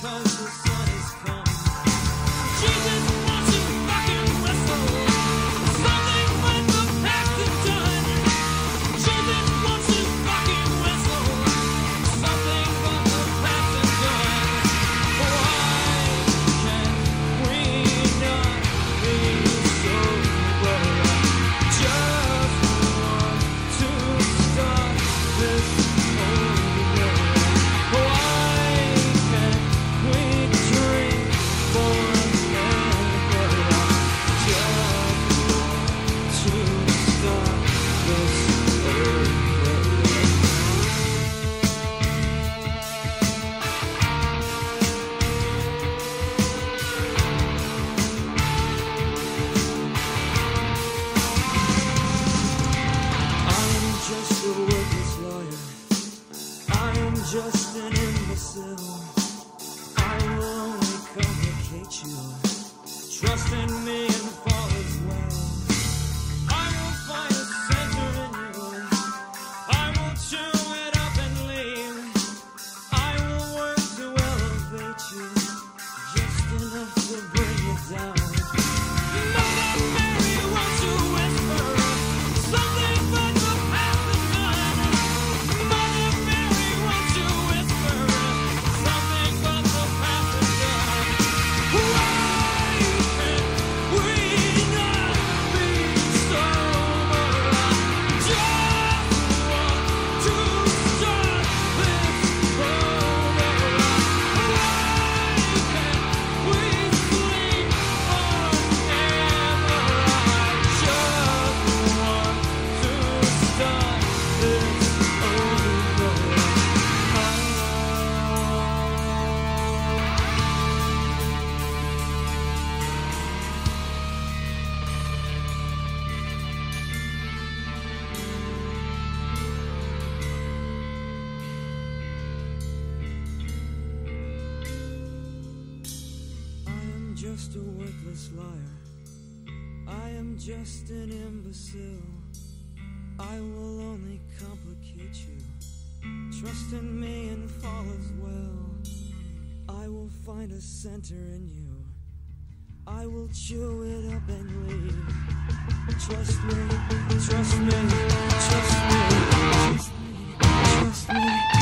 because the sun is coming. Jesus. just an imbecile. I will only complicate you. Trust in me and follow. just a worthless liar. I am just an imbecile. I will only complicate you. Trust in me and fall as well. I will find a center in you. I will chew it up and leave. Trust me, trust me, trust me, trust me, trust me. Trust me.